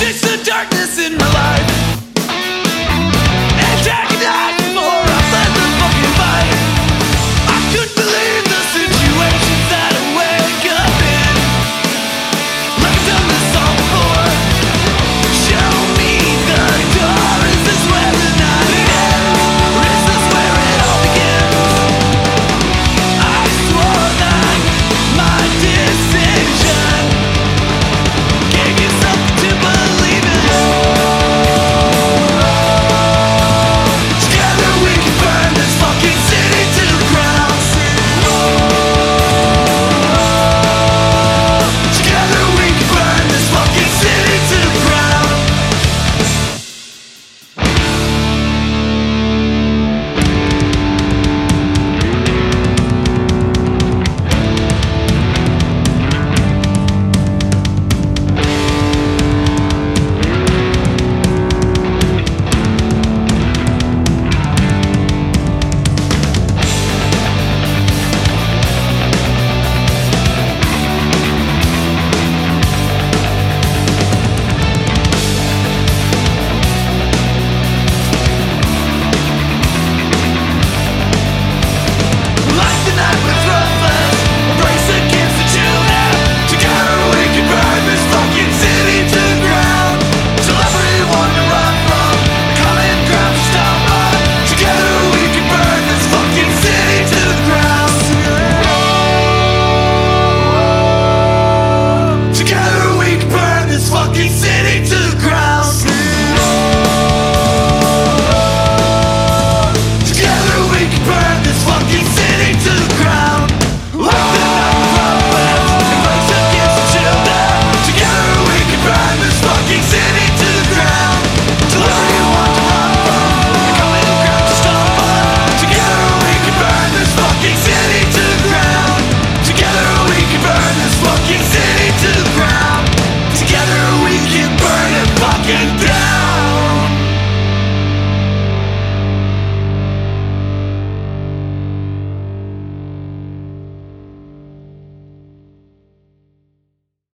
Ditch the darkness in my life.